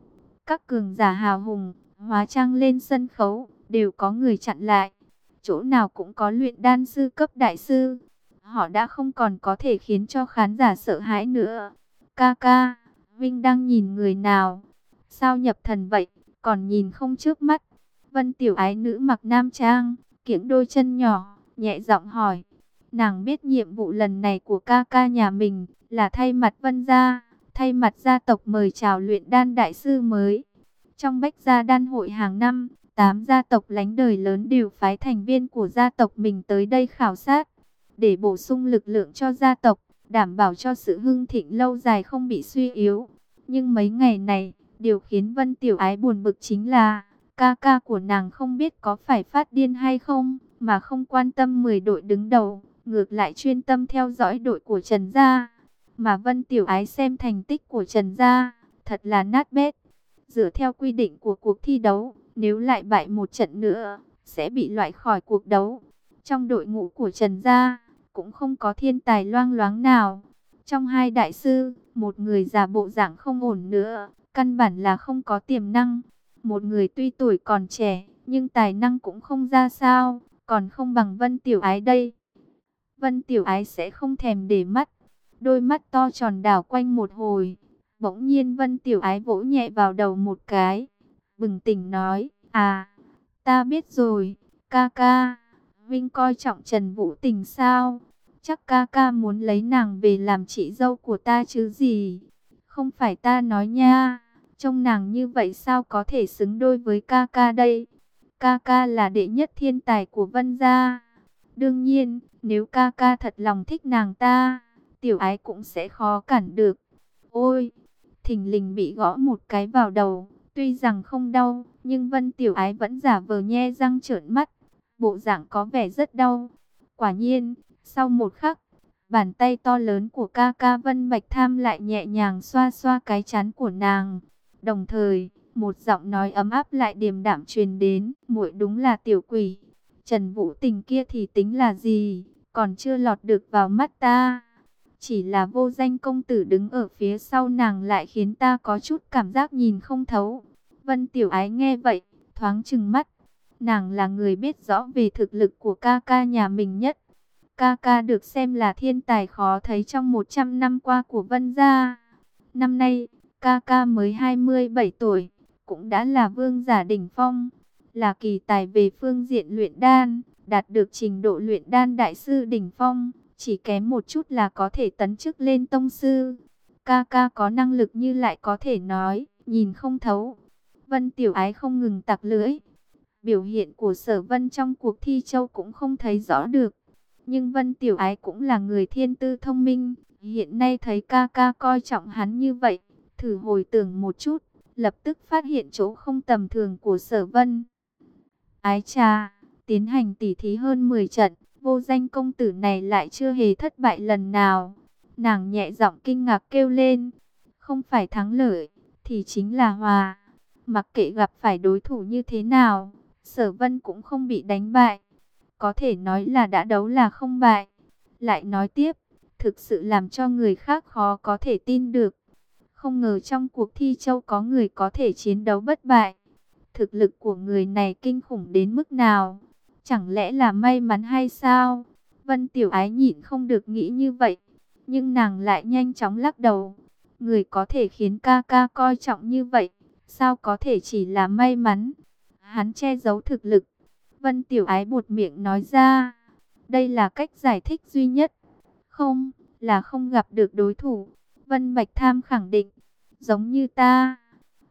Speaker 1: Các cường giả hào hùng, hóa trang lên sân khấu, đều có người chặn lại. Chỗ nào cũng có luyện đan sư cấp đại sư. Họ đã không còn có thể khiến cho khán giả sợ hãi nữa. Ca ca, Vinh đang nhìn người nào? Sao nhập thần vậy, còn nhìn không trước mắt? Vân tiểu ái nữ mặc nam trang, kiễng đôi chân nhỏ, nhẹ giọng hỏi. Nàng biết nhiệm vụ lần này của ca ca nhà mình là thay mặt vân gia, thay mặt gia tộc mời chào luyện đan đại sư mới. Trong bách gia đan hội hàng năm, tám gia tộc lánh đời lớn đều phái thành viên của gia tộc mình tới đây khảo sát, để bổ sung lực lượng cho gia tộc, đảm bảo cho sự hưng thịnh lâu dài không bị suy yếu. Nhưng mấy ngày này, điều khiến Vân Tiểu Ái buồn bực chính là, ca ca của nàng không biết có phải phát điên hay không, mà không quan tâm 10 đội đứng đầu, ngược lại chuyên tâm theo dõi đội của Trần Gia. Mà Vân Tiểu Ái xem thành tích của Trần Gia, thật là nát bét. Dựa theo quy định của cuộc thi đấu, nếu lại bại một trận nữa, sẽ bị loại khỏi cuộc đấu. Trong đội ngũ của Trần Gia, cũng không có thiên tài loang loáng nào. Trong hai đại sư, một người già bộ dạng không ổn nữa, căn bản là không có tiềm năng. Một người tuy tuổi còn trẻ, nhưng tài năng cũng không ra sao, còn không bằng Vân Tiểu Ái đây. Vân Tiểu Ái sẽ không thèm để mắt, đôi mắt to tròn đảo quanh một hồi. Bỗng nhiên Vân Tiểu Ái vỗ nhẹ vào đầu một cái, bừng tỉnh nói, à, ta biết rồi, ca ca, Vinh coi trọng Trần Vũ Tình sao? Chắc ca ca muốn lấy nàng về làm chị dâu của ta chứ gì? Không phải ta nói nha, trông nàng như vậy sao có thể xứng đôi với ca ca đây? Ca ca là đệ nhất thiên tài của Vân gia. Đương nhiên, nếu ca ca thật lòng thích nàng ta, tiểu ái cũng sẽ khó cản được. Ôi, thình lình bị gõ một cái vào đầu, tuy rằng không đau, nhưng Vân tiểu ái vẫn giả vờ nhe răng trợn mắt, bộ dạng có vẻ rất đau. Quả nhiên, sau một khắc, bàn tay to lớn của ca ca Vân Bạch Tham lại nhẹ nhàng xoa xoa cái chán của nàng. Đồng thời, một giọng nói ấm áp lại điềm đạm truyền đến, muội đúng là tiểu quỷ. Trần Vũ Tình kia thì tính là gì, còn chưa lọt được vào mắt ta. Chỉ là vô danh công tử đứng ở phía sau nàng lại khiến ta có chút cảm giác nhìn không thấu. Vân Tiểu Ái nghe vậy, thoáng chừng mắt. Nàng là người biết rõ về thực lực của ca ca nhà mình nhất. Ca ca được xem là thiên tài khó thấy trong 100 năm qua của Vân gia. Năm nay, Ca ca mới 27 tuổi, cũng đã là vương giả đỉnh phong, là kỳ tài về phương diện luyện đan, đạt được trình độ luyện đan đại sư đỉnh phong, chỉ kém một chút là có thể tấn chức lên tông sư. Ca ca có năng lực như lại có thể nói, nhìn không thấu. Vân Tiểu Ái không ngừng tặc lưỡi. Biểu hiện của sở vân trong cuộc thi châu cũng không thấy rõ được. Nhưng Vân Tiểu Ái cũng là người thiên tư thông minh. Hiện nay thấy ca ca coi trọng hắn như vậy. Thử hồi tưởng một chút. Lập tức phát hiện chỗ không tầm thường của sở vân. Ái cha, tiến hành tỉ thí hơn 10 trận. Vô danh công tử này lại chưa hề thất bại lần nào. Nàng nhẹ giọng kinh ngạc kêu lên. Không phải thắng lợi, thì chính là hòa. Mặc kệ gặp phải đối thủ như thế nào, sở vân cũng không bị đánh bại. Có thể nói là đã đấu là không bại. Lại nói tiếp, thực sự làm cho người khác khó có thể tin được. Không ngờ trong cuộc thi châu có người có thể chiến đấu bất bại. Thực lực của người này kinh khủng đến mức nào? Chẳng lẽ là may mắn hay sao? Vân Tiểu Ái nhịn không được nghĩ như vậy. Nhưng nàng lại nhanh chóng lắc đầu. Người có thể khiến ca ca coi trọng như vậy. Sao có thể chỉ là may mắn? Hắn che giấu thực lực. Vân Tiểu Ái buột miệng nói ra. Đây là cách giải thích duy nhất. Không, là không gặp được đối thủ. Vân Bạch Tham khẳng định. Giống như ta.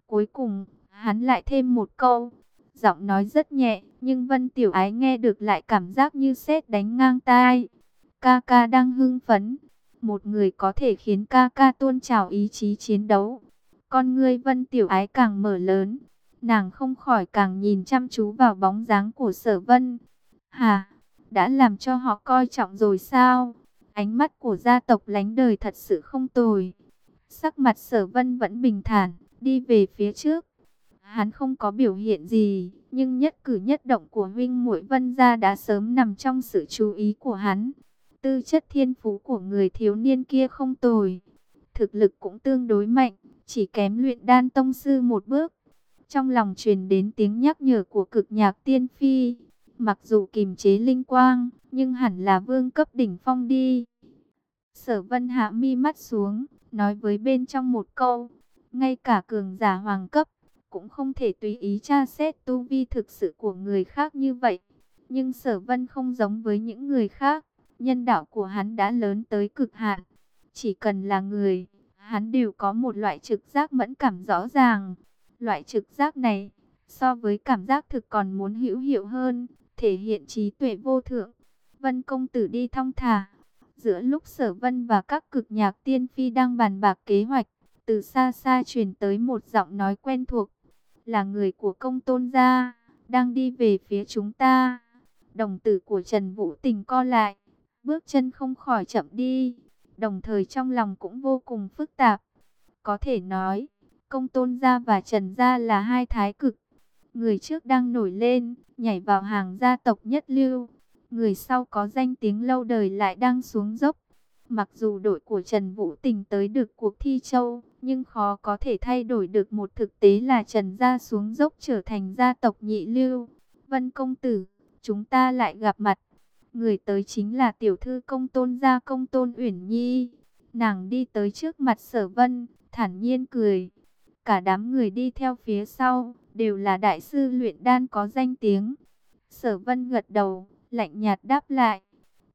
Speaker 1: Cuối cùng, hắn lại thêm một câu. Giọng nói rất nhẹ, nhưng Vân Tiểu Ái nghe được lại cảm giác như sét đánh ngang tai. Ca ca đang hưng phấn. Một người có thể khiến ca ca tuôn trào ý chí chiến đấu. Con ngươi Vân Tiểu Ái càng mở lớn. Nàng không khỏi càng nhìn chăm chú vào bóng dáng của sở vân. Hà, đã làm cho họ coi trọng rồi sao? Ánh mắt của gia tộc lánh đời thật sự không tồi. Sắc mặt sở vân vẫn bình thản, đi về phía trước. Hắn không có biểu hiện gì, nhưng nhất cử nhất động của huynh muội vân gia đã sớm nằm trong sự chú ý của hắn. Tư chất thiên phú của người thiếu niên kia không tồi. Thực lực cũng tương đối mạnh, chỉ kém luyện đan tông sư một bước. Trong lòng truyền đến tiếng nhắc nhở của cực nhạc tiên phi. Mặc dù kìm chế linh quang, nhưng hẳn là vương cấp đỉnh phong đi. Sở vân hạ mi mắt xuống, nói với bên trong một câu. Ngay cả cường giả hoàng cấp, cũng không thể tùy ý tra xét tu vi thực sự của người khác như vậy. Nhưng sở vân không giống với những người khác. Nhân đạo của hắn đã lớn tới cực hạn. Chỉ cần là người, hắn đều có một loại trực giác mẫn cảm rõ ràng. Loại trực giác này, so với cảm giác thực còn muốn hữu hiệu hơn, thể hiện trí tuệ vô thượng. Vân công tử đi thong thả. Giữa lúc sở vân và các cực nhạc tiên phi đang bàn bạc kế hoạch, từ xa xa truyền tới một giọng nói quen thuộc. Là người của công tôn gia, đang đi về phía chúng ta. Đồng tử của Trần Vũ Tình co lại, bước chân không khỏi chậm đi, đồng thời trong lòng cũng vô cùng phức tạp. Có thể nói, công tôn gia và Trần gia là hai thái cực. Người trước đang nổi lên, nhảy vào hàng gia tộc nhất lưu. Người sau có danh tiếng lâu đời lại đang xuống dốc. Mặc dù đội của Trần Vũ Tình tới được cuộc thi châu, nhưng khó có thể thay đổi được một thực tế là Trần gia xuống dốc trở thành gia tộc nhị lưu. Vân công tử, chúng ta lại gặp mặt. Người tới chính là tiểu thư công tôn gia công tôn Uyển Nhi. Nàng đi tới trước mặt sở vân, thản nhiên cười. Cả đám người đi theo phía sau, đều là đại sư luyện đan có danh tiếng. Sở vân gật đầu, lạnh nhạt đáp lại.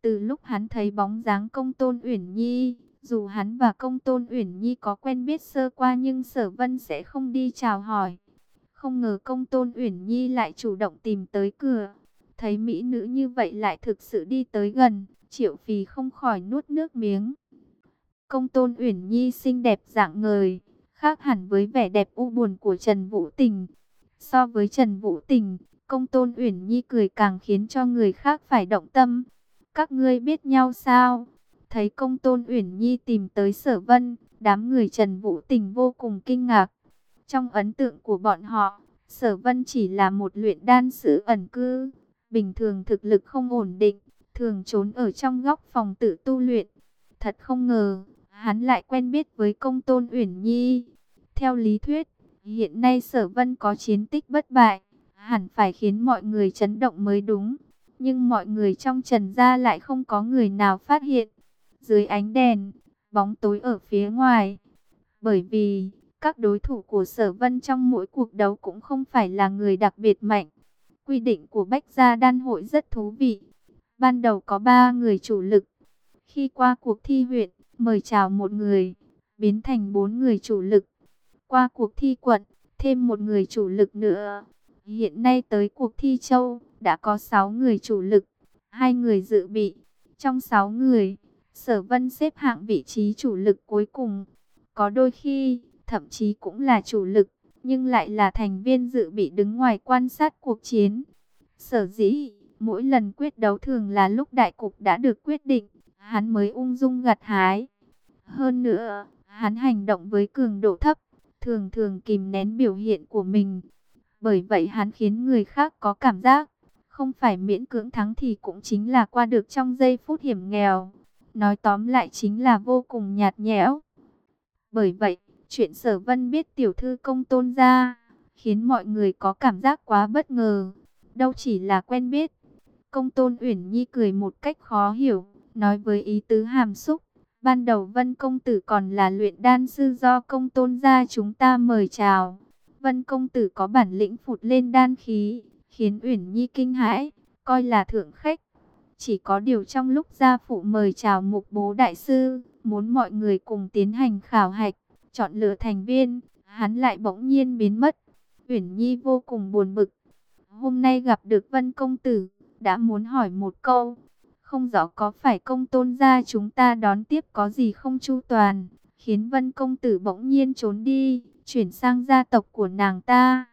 Speaker 1: Từ lúc hắn thấy bóng dáng công tôn Uyển Nhi, dù hắn và công tôn Uyển Nhi có quen biết sơ qua nhưng sở vân sẽ không đi chào hỏi. Không ngờ công tôn Uyển Nhi lại chủ động tìm tới cửa. Thấy mỹ nữ như vậy lại thực sự đi tới gần, triệu phì không khỏi nuốt nước miếng. Công tôn Uyển Nhi xinh đẹp dạng ngời, khác hẳn với vẻ đẹp u buồn của Trần Vũ Tình. So với Trần Vũ Tình, công tôn Uyển Nhi cười càng khiến cho người khác phải động tâm. Các ngươi biết nhau sao? Thấy công tôn Uyển Nhi tìm tới sở vân, đám người Trần Vũ Tình vô cùng kinh ngạc. Trong ấn tượng của bọn họ, sở vân chỉ là một luyện đan sư ẩn cư, bình thường thực lực không ổn định, thường trốn ở trong góc phòng tự tu luyện. Thật không ngờ, hắn lại quen biết với công tôn Uyển Nhi. Theo lý thuyết, hiện nay sở vân có chiến tích bất bại, hẳn phải khiến mọi người chấn động mới đúng. Nhưng mọi người trong trần gia lại không có người nào phát hiện. Dưới ánh đèn, bóng tối ở phía ngoài. Bởi vì, các đối thủ của sở vân trong mỗi cuộc đấu cũng không phải là người đặc biệt mạnh. Quy định của Bách Gia Đan Hội rất thú vị. Ban đầu có 3 người chủ lực. Khi qua cuộc thi huyện, mời chào một người, biến thành 4 người chủ lực. Qua cuộc thi quận, thêm một người chủ lực nữa. Hiện nay tới cuộc thi châu, đã có 6 người chủ lực, hai người dự bị. Trong 6 người, Sở Vân xếp hạng vị trí chủ lực cuối cùng. Có đôi khi, thậm chí cũng là chủ lực, nhưng lại là thành viên dự bị đứng ngoài quan sát cuộc chiến. Sở dĩ, mỗi lần quyết đấu thường là lúc đại cục đã được quyết định, hắn mới ung dung gặt hái. Hơn nữa, hắn hành động với cường độ thấp, thường thường kìm nén biểu hiện của mình. Bởi vậy hắn khiến người khác có cảm giác, không phải miễn cưỡng thắng thì cũng chính là qua được trong giây phút hiểm nghèo. Nói tóm lại chính là vô cùng nhạt nhẽo. Bởi vậy, chuyện sở vân biết tiểu thư công tôn ra, khiến mọi người có cảm giác quá bất ngờ. Đâu chỉ là quen biết. Công tôn Uyển Nhi cười một cách khó hiểu, nói với ý tứ hàm xúc. Ban đầu Vân Công Tử còn là luyện đan sư do công tôn gia chúng ta mời chào. Vân Công Tử có bản lĩnh phụt lên đan khí, khiến Uyển Nhi kinh hãi, coi là thượng khách. Chỉ có điều trong lúc gia phụ mời chào mục bố đại sư, muốn mọi người cùng tiến hành khảo hạch, chọn lựa thành viên, hắn lại bỗng nhiên biến mất. Uyển Nhi vô cùng buồn bực. Hôm nay gặp được Vân Công Tử, đã muốn hỏi một câu. Không rõ có phải công tôn gia chúng ta đón tiếp có gì không chu toàn, khiến Vân Công Tử bỗng nhiên trốn đi, chuyển sang gia tộc của nàng ta.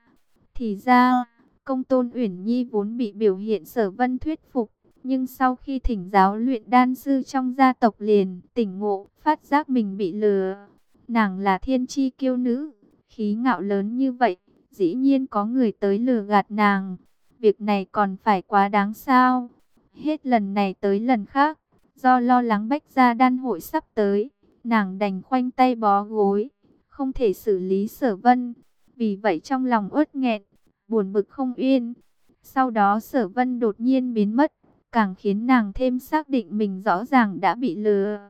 Speaker 1: Thì ra, công tôn Uyển Nhi vốn bị biểu hiện sở vân thuyết phục, nhưng sau khi thỉnh giáo luyện đan sư trong gia tộc liền tỉnh ngộ, phát giác mình bị lừa. Nàng là thiên chi kiêu nữ, khí ngạo lớn như vậy, dĩ nhiên có người tới lừa gạt nàng. Việc này còn phải quá đáng sao? Hết lần này tới lần khác, do lo lắng bách gia đan hội sắp tới, nàng đành khoanh tay bó gối, không thể xử lý sở vân. Vì vậy trong lòng ướt nghẹn, buồn bực không yên. Sau đó sở vân đột nhiên biến mất, càng khiến nàng thêm xác định mình rõ ràng đã bị lừa.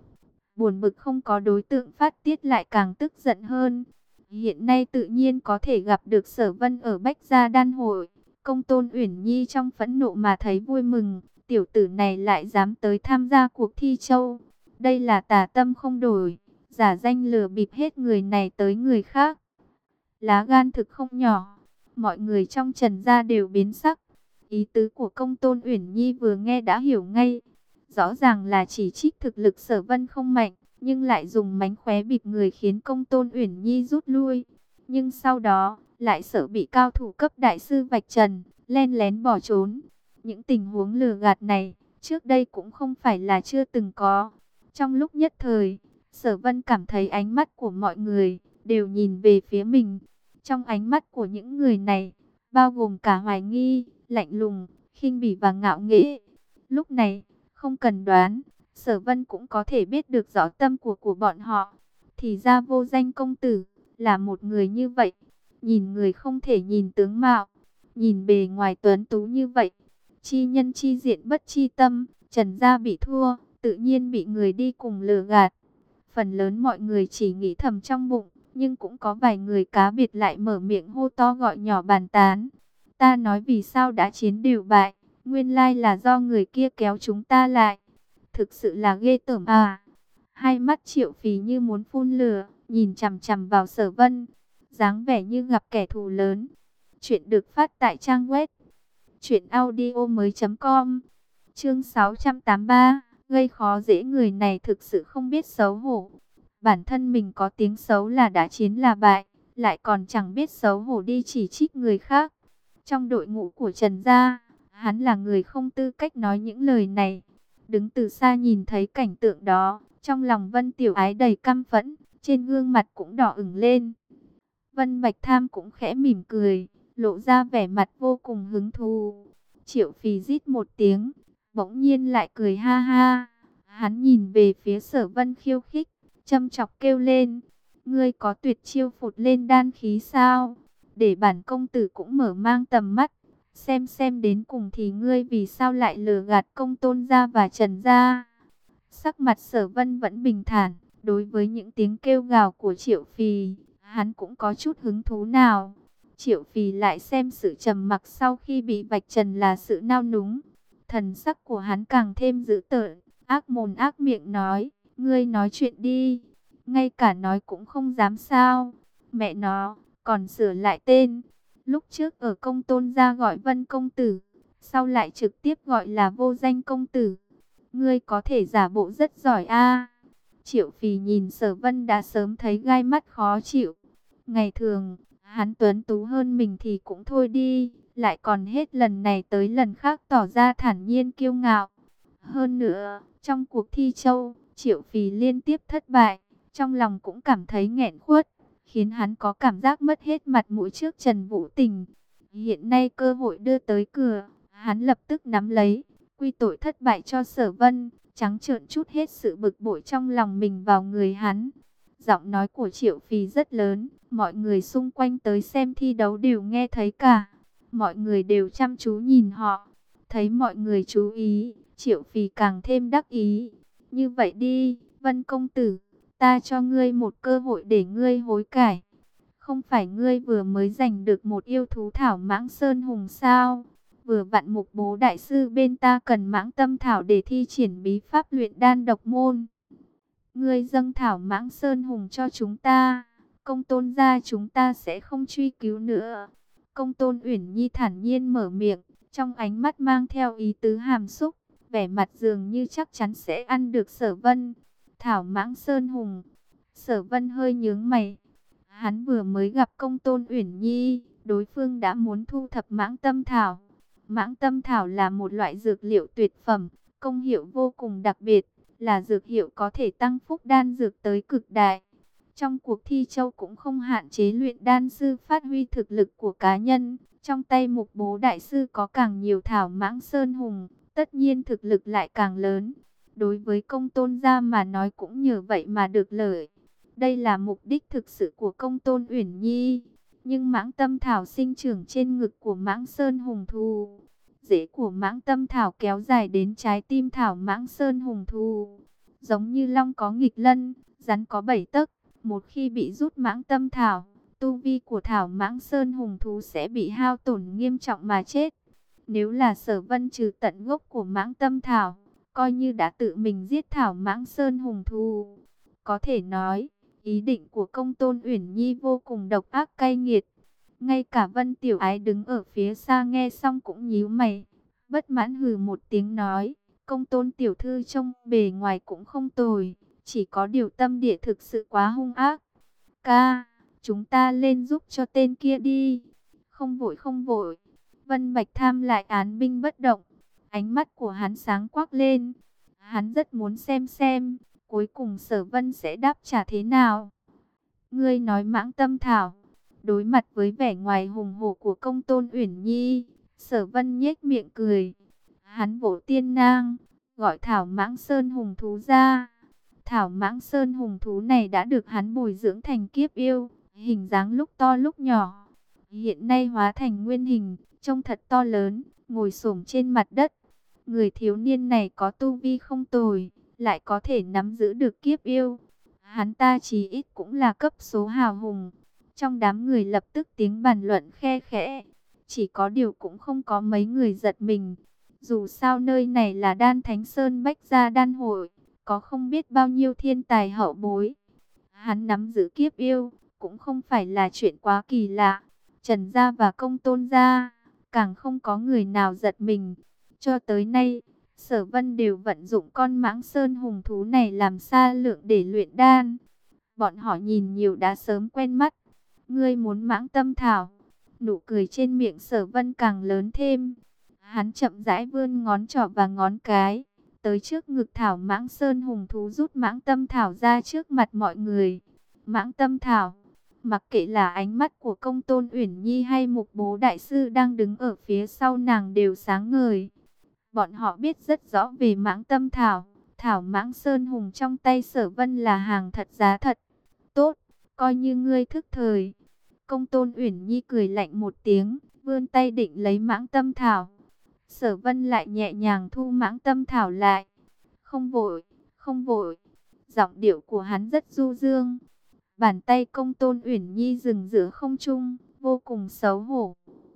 Speaker 1: Buồn bực không có đối tượng phát tiết lại càng tức giận hơn. Hiện nay tự nhiên có thể gặp được sở vân ở Bách Gia Đan Hội. Công tôn Uyển Nhi trong phẫn nộ mà thấy vui mừng. Tiểu tử này lại dám tới tham gia cuộc thi châu. Đây là tà tâm không đổi. Giả danh lừa bịp hết người này tới người khác. Lá gan thực không nhỏ. Mọi người trong trần gia đều biến sắc. Ý tứ của công tôn Uyển Nhi vừa nghe đã hiểu ngay. Rõ ràng là chỉ trích thực lực sở vân không mạnh, nhưng lại dùng mánh khóe bịp người khiến công tôn Uyển Nhi rút lui. Nhưng sau đó, lại sợ bị cao thủ cấp đại sư vạch trần, len lén bỏ trốn. Những tình huống lừa gạt này, trước đây cũng không phải là chưa từng có. Trong lúc nhất thời, sở vân cảm thấy ánh mắt của mọi người, đều nhìn về phía mình. Trong ánh mắt của những người này, bao gồm cả hoài nghi, lạnh lùng, khinh bỉ và ngạo nghễ. Lúc này, không cần đoán, sở vân cũng có thể biết được rõ tâm của của bọn họ. Thì ra vô danh công tử, là một người như vậy. Nhìn người không thể nhìn tướng mạo, nhìn bề ngoài tuấn tú như vậy. Chi nhân chi diện bất chi tâm, trần gia bị thua, tự nhiên bị người đi cùng lừa gạt. Phần lớn mọi người chỉ nghĩ thầm trong bụng, nhưng cũng có vài người cá biệt lại mở miệng hô to gọi nhỏ bàn tán. Ta nói vì sao đã chiến đều bại, nguyên lai là do người kia kéo chúng ta lại. Thực sự là ghê tởm à. Hai mắt triệu phí như muốn phun lửa, nhìn chằm chằm vào sở vân. dáng vẻ như gặp kẻ thù lớn. Chuyện được phát tại trang web. Chuyện audio mới com. Chương 683. Gây khó dễ người này thực sự không biết xấu hổ. Bản thân mình có tiếng xấu là đã chiến là bại. Lại còn chẳng biết xấu hổ đi chỉ trích người khác. Trong đội ngũ của Trần Gia, hắn là người không tư cách nói những lời này. Đứng từ xa nhìn thấy cảnh tượng đó, trong lòng Vân Tiểu Ái đầy căm phẫn, trên gương mặt cũng đỏ ửng lên. Vân Bạch Tham cũng khẽ mỉm cười, lộ ra vẻ mặt vô cùng hứng thú. Triệu Phì rít một tiếng, bỗng nhiên lại cười ha ha. Hắn nhìn về phía sở vân khiêu khích, châm chọc kêu lên. Ngươi có tuyệt chiêu phụt lên đan khí sao? để bản công tử cũng mở mang tầm mắt, xem xem đến cùng thì ngươi vì sao lại lừa gạt công tôn gia và trần gia. Sắc mặt sở vân vẫn bình thản, đối với những tiếng kêu gào của triệu phì, hắn cũng có chút hứng thú nào. Triệu phì lại xem sự trầm mặc sau khi bị vạch trần là sự nao núng. Thần sắc của hắn càng thêm dữ tợn, ác mồm ác miệng nói, ngươi nói chuyện đi, ngay cả nói cũng không dám sao. Mẹ nó, còn sửa lại tên. Lúc trước ở công tôn gia gọi vân công tử, sau lại trực tiếp gọi là vô danh công tử. Ngươi có thể giả bộ rất giỏi a. Triệu phì nhìn sở vân đã sớm thấy gai mắt khó chịu. Ngày thường, hắn tuấn tú hơn mình thì cũng thôi đi, lại còn hết lần này tới lần khác tỏ ra thản nhiên kiêu ngạo. Hơn nữa, trong cuộc thi châu, triệu phì liên tiếp thất bại, trong lòng cũng cảm thấy nghẹn khuất, khiến hắn có cảm giác mất hết mặt mũi trước Trần Vũ Tình. Hiện nay cơ hội đưa tới cửa, hắn lập tức nắm lấy, quy tội thất bại cho sở vân, trắng trợn chút hết sự bực bội trong lòng mình vào người hắn. Giọng nói của Triệu Phì rất lớn, mọi người xung quanh tới xem thi đấu đều nghe thấy cả. Mọi người đều chăm chú nhìn họ, thấy mọi người chú ý, Triệu Phì càng thêm đắc ý. Như vậy đi, Vân Công Tử, ta cho ngươi một cơ hội để ngươi hối cải. Không phải ngươi vừa mới giành được một yêu thú thảo mãng sơn hùng sao? Vừa vặn mục bố đại sư bên ta cần mãng tâm thảo để thi triển bí pháp luyện đan độc môn. Ngươi dâng thảo mãng sơn hùng cho chúng ta, công tôn gia chúng ta sẽ không truy cứu nữa. Công tôn Uyển Nhi thản nhiên mở miệng, trong ánh mắt mang theo ý tứ hàm xúc, vẻ mặt dường như chắc chắn sẽ ăn được sở vân. Thảo mãng sơn hùng, sở vân hơi nhướng mày. Hắn vừa mới gặp công tôn Uyển Nhi, đối phương đã muốn thu thập mãng tâm thảo. Mãng tâm thảo là một loại dược liệu tuyệt phẩm, công hiệu vô cùng đặc biệt, là dược hiệu có thể tăng phúc đan dược tới cực đại. Trong cuộc thi châu cũng không hạn chế luyện đan sư phát huy thực lực của cá nhân. Trong tay mục bố đại sư có càng nhiều thảo mãng sơn hùng, tất nhiên thực lực lại càng lớn. Đối với công tôn gia mà nói cũng nhờ vậy mà được lợi. Đây là mục đích thực sự của công tôn Uyển Nhi. Nhưng mãng tâm thảo sinh trưởng trên ngực của mãng sơn hùng thù. Rễ của mãng tâm thảo kéo dài đến trái tim thảo mãng sơn hùng thù. Giống như long có nghịch lân, rắn có bảy tấc. Một khi bị rút mãng tâm thảo, tu vi của thảo mãng sơn hùng thú sẽ bị hao tổn nghiêm trọng mà chết. Nếu là sở vân trừ tận gốc của mãng tâm thảo, coi như đã tự mình giết thảo mãng sơn hùng thú. Có thể nói, ý định của công tôn Uyển Nhi vô cùng độc ác cay nghiệt. Ngay cả Vân Tiểu Ái đứng ở phía xa nghe xong cũng nhíu mày, bất mãn hừ một tiếng nói, công tôn tiểu thư trông bề ngoài cũng không tồi, chỉ có điều tâm địa thực sự quá hung ác. Ca, chúng ta lên giúp cho tên kia đi. Không vội không vội. Vân Bạch Tham lại án binh bất động. Ánh mắt của hắn sáng quắc lên. Hắn rất muốn xem xem, cuối cùng sở vân sẽ đáp trả thế nào. Ngươi nói mãng tâm thảo. Đối mặt với vẻ ngoài hùng hổ của công tôn Uyển Nhi, sở vân nhếch miệng cười. Hắn vỗ tiên nang, gọi thảo mãng sơn hùng thú ra. Thảo mãng sơn hùng thú này đã được hắn bồi dưỡng thành kiếp yêu, hình dáng lúc to lúc nhỏ. Hiện nay hóa thành nguyên hình, trông thật to lớn, ngồi xổm trên mặt đất. Người thiếu niên này có tu vi không tồi, lại có thể nắm giữ được kiếp yêu. Hắn ta chỉ ít cũng là cấp số hào hùng. Trong đám người lập tức tiếng bàn luận khe khẽ. Chỉ có điều cũng không có mấy người giật mình. Dù sao nơi này là đan thánh sơn bách gia đan hội có không biết bao nhiêu thiên tài hậu bối. Hắn nắm giữ kiếp yêu, cũng không phải là chuyện quá kỳ lạ. Trần Gia và Công Tôn Gia, càng không có người nào giật mình. Cho tới nay, Sở Vân đều vận dụng con mãng sơn hùng thú này làm xa lượng để luyện đan. Bọn họ nhìn nhiều đã sớm quen mắt. Ngươi muốn mãng tâm thảo. Nụ cười trên miệng Sở Vân càng lớn thêm. Hắn chậm rãi vươn ngón trỏ và ngón cái tới trước ngực thảo mãng sơn hùng thú rút mãng tâm thảo ra trước mặt mọi người. Mãng tâm thảo, mặc kệ là ánh mắt của công tôn Uyển Nhi hay mục bố đại sư đang đứng ở phía sau nàng đều sáng ngời. Bọn họ biết rất rõ về mãng tâm thảo, thảo mãng sơn hùng trong tay sở vân là hàng thật giá thật. Tốt, coi như ngươi thức thời. Công tôn Uyển Nhi cười lạnh một tiếng, vươn tay định lấy mãng tâm thảo. Sở vân lại nhẹ nhàng thu mãng tâm thảo lại. Không vội, không vội. Giọng điệu của hắn rất du dương. Bàn tay công tôn Uyển Nhi dừng giữa không trung, vô cùng xấu hổ.